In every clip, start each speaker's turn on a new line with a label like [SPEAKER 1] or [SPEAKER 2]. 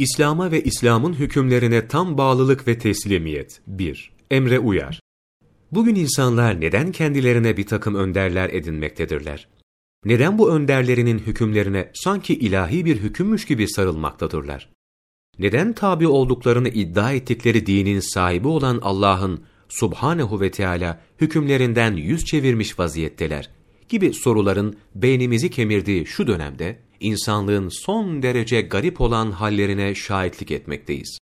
[SPEAKER 1] İslam'a ve İslam'ın hükümlerine tam bağlılık ve teslimiyet. 1. Emre uyar. Bugün insanlar neden kendilerine bir takım önderler edinmektedirler? Neden bu önderlerinin hükümlerine sanki ilahi bir hükümmüş gibi sarılmaktadırlar? Neden tabi olduklarını iddia ettikleri dinin sahibi olan Allah'ın subhanehu ve Teala hükümlerinden yüz çevirmiş vaziyetteler gibi soruların beynimizi kemirdiği şu dönemde insanlığın son derece garip olan hallerine şahitlik etmekteyiz.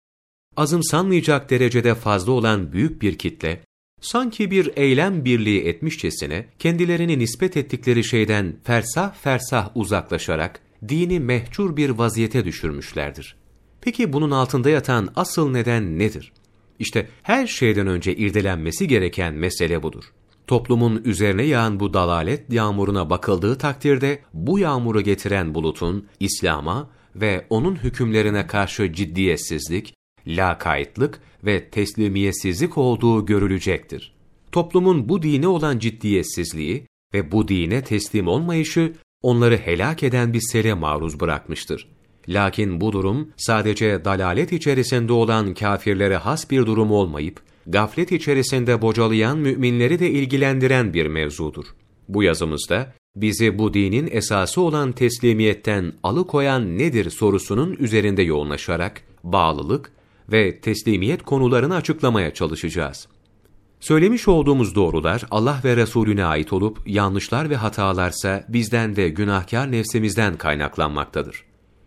[SPEAKER 1] Azımsanmayacak derecede fazla olan büyük bir kitle, sanki bir eylem birliği etmişçesine kendilerini nispet ettikleri şeyden fersah fersah uzaklaşarak dini mehcur bir vaziyete düşürmüşlerdir. Peki bunun altında yatan asıl neden nedir? İşte her şeyden önce irdelenmesi gereken mesele budur. Toplumun üzerine yağan bu dalalet yağmuruna bakıldığı takdirde bu yağmuru getiren bulutun İslam'a ve onun hükümlerine karşı ciddiyetsizlik, lakaytlık ve teslimiyetsizlik olduğu görülecektir. Toplumun bu dine olan ciddiyetsizliği ve bu dine teslim olmayışı onları helak eden bir sele maruz bırakmıştır. Lakin bu durum sadece dalalet içerisinde olan kafirlere has bir durum olmayıp, gaflet içerisinde bocalayan müminleri de ilgilendiren bir mevzudur. Bu yazımızda bizi bu dinin esası olan teslimiyetten alıkoyan nedir sorusunun üzerinde yoğunlaşarak bağlılık ve teslimiyet konularını açıklamaya çalışacağız. Söylemiş olduğumuz doğrular Allah ve Resulüne ait olup yanlışlar ve hatalarsa bizden ve günahkar nefsimizden kaynaklanmaktadır.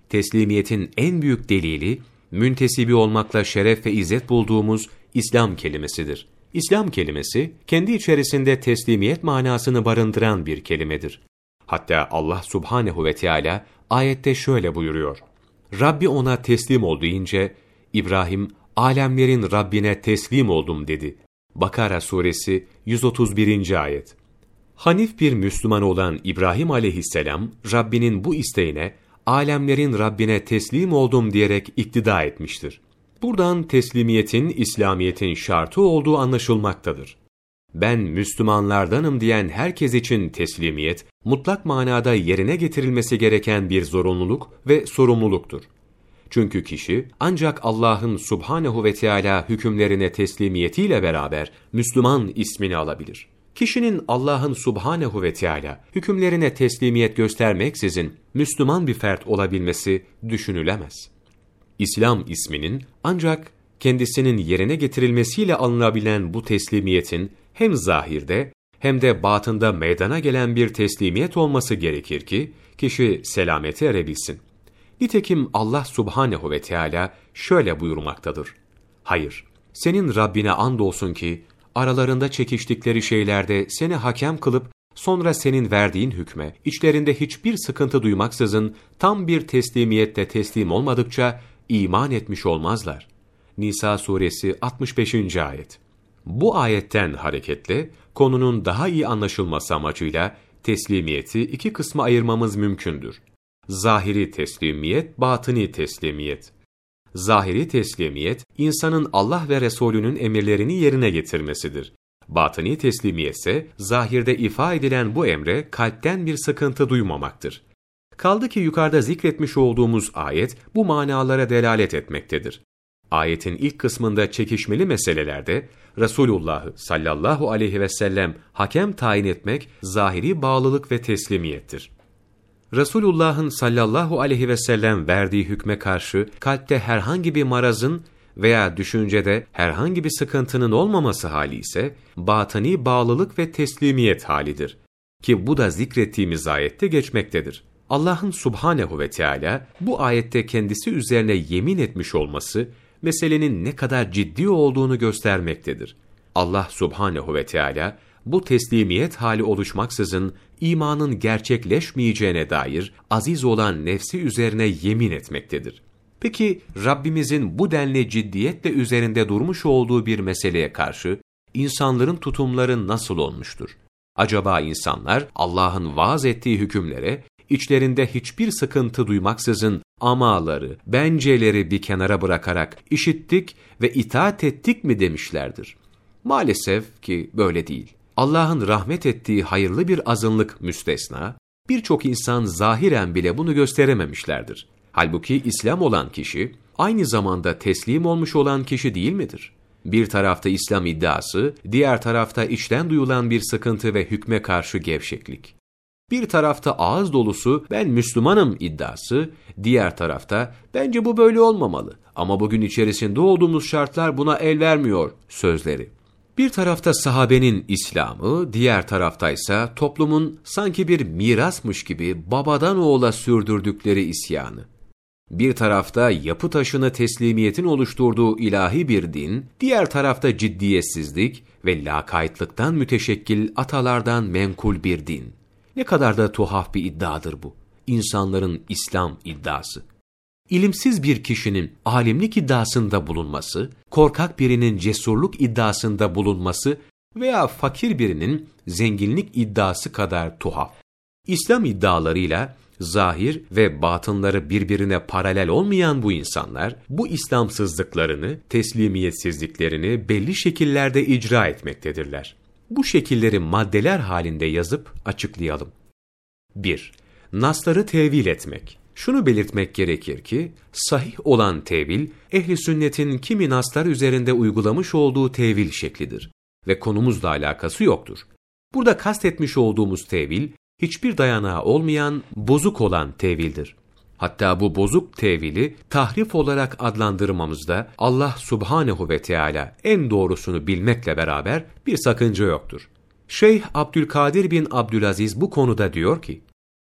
[SPEAKER 1] Teslimiyetin en büyük delili, müntesibi olmakla şeref ve izzet bulduğumuz İslam kelimesidir. İslam kelimesi, kendi içerisinde teslimiyet manasını barındıran bir kelimedir. Hatta Allah subhanehu ve Teala ayette şöyle buyuruyor. Rabbi ona teslim ol deyince, İbrahim, alemlerin Rabbine teslim oldum dedi. Bakara suresi 131. ayet. Hanif bir Müslüman olan İbrahim aleyhisselam, Rabbinin bu isteğine, alemlerin Rabbine teslim oldum diyerek iktida etmiştir. Buradan teslimiyetin, İslamiyetin şartı olduğu anlaşılmaktadır. Ben Müslümanlardanım diyen herkes için teslimiyet, mutlak manada yerine getirilmesi gereken bir zorunluluk ve sorumluluktur. Çünkü kişi ancak Allah'ın subhanehu ve Teala hükümlerine teslimiyetiyle beraber Müslüman ismini alabilir. Kişinin Allah'ın subhanehu ve Teala hükümlerine teslimiyet göstermeksizin Müslüman bir fert olabilmesi düşünülemez. İslam isminin ancak kendisinin yerine getirilmesiyle alınabilen bu teslimiyetin hem zahirde hem de batında meydana gelen bir teslimiyet olması gerekir ki kişi selamete erebilsin. Nitekim Allah subhanehu ve Teala şöyle buyurmaktadır. Hayır, senin Rabbine andolsun ki aralarında çekiştikleri şeylerde seni hakem kılıp sonra senin verdiğin hükme içlerinde hiçbir sıkıntı duymaksızın tam bir teslimiyette teslim olmadıkça iman etmiş olmazlar. Nisa suresi 65. ayet. Bu ayetten hareketle konunun daha iyi anlaşılması amacıyla teslimiyeti iki kısma ayırmamız mümkündür. Zahiri teslimiyet, batıni teslimiyet. Zahiri teslimiyet, insanın Allah ve Resulünün emirlerini yerine getirmesidir. Batıni teslimiyet ise, zahirde ifa edilen bu emre kalpten bir sıkıntı duymamaktır. Kaldı ki yukarıda zikretmiş olduğumuz ayet bu manalara delalet etmektedir. Ayetin ilk kısmında çekişmeli meselelerde Resulullah sallallahu aleyhi ve sellem hakem tayin etmek zahiri bağlılık ve teslimiyettir. Resulullah'ın sallallahu aleyhi ve sellem verdiği hükme karşı kalpte herhangi bir marazın veya düşüncede herhangi bir sıkıntının olmaması hali ise batani bağlılık ve teslimiyet halidir. Ki bu da zikrettiğimiz ayette geçmektedir. Allah'ın subhanehu ve Teala bu ayette kendisi üzerine yemin etmiş olması meselenin ne kadar ciddi olduğunu göstermektedir. Allah subhanehu ve Teala bu teslimiyet hali oluşmaksızın imanın gerçekleşmeyeceğine dair aziz olan nefsi üzerine yemin etmektedir. Peki Rabbimizin bu denli ciddiyetle üzerinde durmuş olduğu bir meseleye karşı insanların tutumları nasıl olmuştur? Acaba insanlar Allah'ın vaaz ettiği hükümlere içlerinde hiçbir sıkıntı duymaksızın amaları, benceleri bir kenara bırakarak işittik ve itaat ettik mi demişlerdir. Maalesef ki böyle değil. Allah'ın rahmet ettiği hayırlı bir azınlık müstesna, birçok insan zahiren bile bunu gösterememişlerdir. Halbuki İslam olan kişi, aynı zamanda teslim olmuş olan kişi değil midir? Bir tarafta İslam iddiası, diğer tarafta içten duyulan bir sıkıntı ve hükme karşı gevşeklik. Bir tarafta ağız dolusu ben Müslümanım iddiası, diğer tarafta bence bu böyle olmamalı ama bugün içerisinde olduğumuz şartlar buna el vermiyor sözleri. Bir tarafta sahabenin İslam'ı, diğer taraftaysa toplumun sanki bir mirasmış gibi babadan oğula sürdürdükleri isyanı. Bir tarafta yapı taşını teslimiyetin oluşturduğu ilahi bir din, diğer tarafta ciddiyetsizlik ve lakaytlıktan müteşekkil atalardan menkul bir din. Ne kadar da tuhaf bir iddiadır bu. İnsanların İslam iddiası. İlimsiz bir kişinin alimlik iddiasında bulunması, korkak birinin cesurluk iddiasında bulunması veya fakir birinin zenginlik iddiası kadar tuhaf. İslam iddialarıyla zahir ve batınları birbirine paralel olmayan bu insanlar, bu İslamsızlıklarını, teslimiyetsizliklerini belli şekillerde icra etmektedirler. Bu şekilleri maddeler halinde yazıp açıklayalım. 1. Nasları tevil etmek. Şunu belirtmek gerekir ki, sahih olan tevil, ehli sünnetin kimi naslar üzerinde uygulamış olduğu tevil şeklidir ve konumuzla alakası yoktur. Burada kastetmiş olduğumuz tevil, hiçbir dayanağı olmayan, bozuk olan tevildir. Hatta bu bozuk tevili tahrif olarak adlandırmamızda Allah subhanehu ve Teala en doğrusunu bilmekle beraber bir sakınca yoktur. Şeyh Abdülkadir bin Abdülaziz bu konuda diyor ki,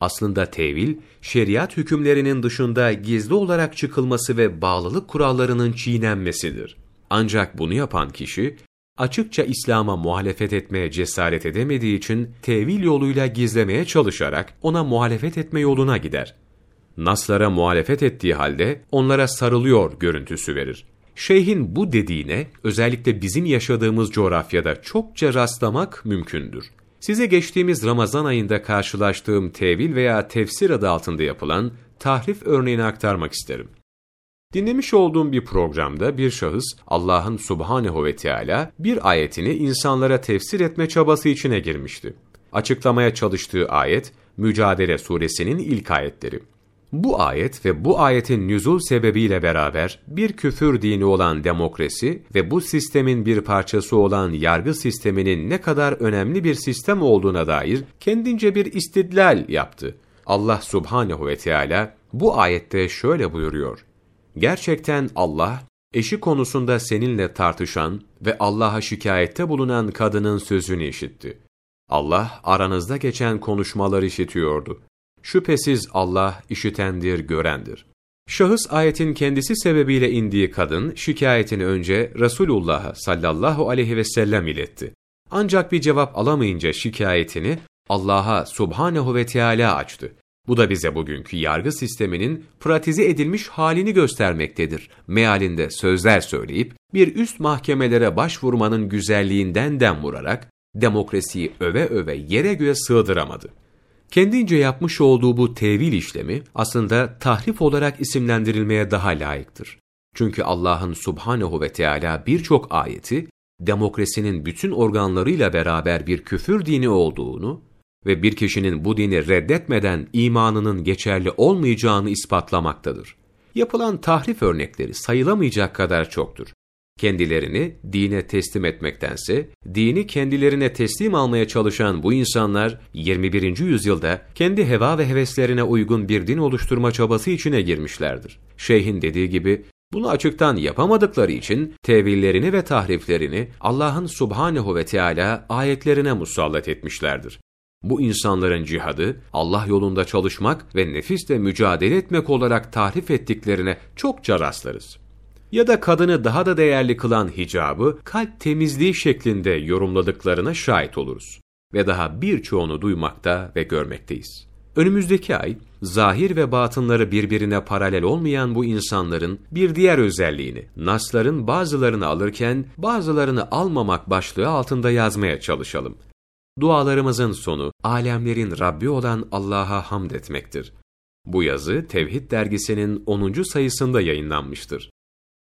[SPEAKER 1] aslında tevil, şeriat hükümlerinin dışında gizli olarak çıkılması ve bağlılık kurallarının çiğnenmesidir. Ancak bunu yapan kişi, açıkça İslam'a muhalefet etmeye cesaret edemediği için tevil yoluyla gizlemeye çalışarak ona muhalefet etme yoluna gider. Naslara muhalefet ettiği halde onlara sarılıyor görüntüsü verir. Şeyhin bu dediğine özellikle bizim yaşadığımız coğrafyada çokça rastlamak mümkündür. Size geçtiğimiz Ramazan ayında karşılaştığım tevil veya tefsir adı altında yapılan tahrif örneğini aktarmak isterim. Dinlemiş olduğum bir programda bir şahıs Allah'ın subhanehu ve Teala bir ayetini insanlara tefsir etme çabası içine girmişti. Açıklamaya çalıştığı ayet Mücadele suresinin ilk ayetleri. Bu ayet ve bu ayetin nüzul sebebiyle beraber bir küfür dini olan demokrasi ve bu sistemin bir parçası olan yargı sisteminin ne kadar önemli bir sistem olduğuna dair kendince bir istidlal yaptı. Allah subhanehu ve Teala bu ayette şöyle buyuruyor. Gerçekten Allah, eşi konusunda seninle tartışan ve Allah'a şikayette bulunan kadının sözünü işitti. Allah aranızda geçen konuşmaları işitiyordu. Şüphesiz Allah işitendir, görendir. Şahıs ayetin kendisi sebebiyle indiği kadın şikayetini önce Resulullah sallallahu aleyhi ve sellem iletti. Ancak bir cevap alamayınca şikayetini Allah'a subhanehu ve Teala açtı. Bu da bize bugünkü yargı sisteminin pratize edilmiş halini göstermektedir. Mealinde sözler söyleyip bir üst mahkemelere başvurmanın güzelliğinden dem vurarak demokrasiyi öve öve yere göğe sığdıramadı. Kendince yapmış olduğu bu tevil işlemi aslında tahrif olarak isimlendirilmeye daha layıktır. Çünkü Allah'ın subhanehu ve Teala birçok ayeti demokrasinin bütün organlarıyla beraber bir küfür dini olduğunu ve bir kişinin bu dini reddetmeden imanının geçerli olmayacağını ispatlamaktadır. Yapılan tahrif örnekleri sayılamayacak kadar çoktur kendilerini dine teslim etmektense, dini kendilerine teslim almaya çalışan bu insanlar 21. yüzyılda kendi heva ve heveslerine uygun bir din oluşturma çabası içine girmişlerdir. Şeyhin dediği gibi bunu açıktan yapamadıkları için tevillerini ve tahriflerini Allah'ın subhanehu ve Teala ayetlerine musallat etmişlerdir. Bu insanların cihadı, Allah yolunda çalışmak ve nefisle mücadele etmek olarak tahrif ettiklerine çokça rastlarız ya da kadını daha da değerli kılan hicabı kalp temizliği şeklinde yorumladıklarına şahit oluruz. Ve daha birçoğunu duymakta ve görmekteyiz. Önümüzdeki ay, zahir ve batınları birbirine paralel olmayan bu insanların bir diğer özelliğini, nasların bazılarını alırken bazılarını almamak başlığı altında yazmaya çalışalım. Dualarımızın sonu, alemlerin Rabbi olan Allah'a hamd etmektir. Bu yazı Tevhid dergisinin 10. sayısında yayınlanmıştır.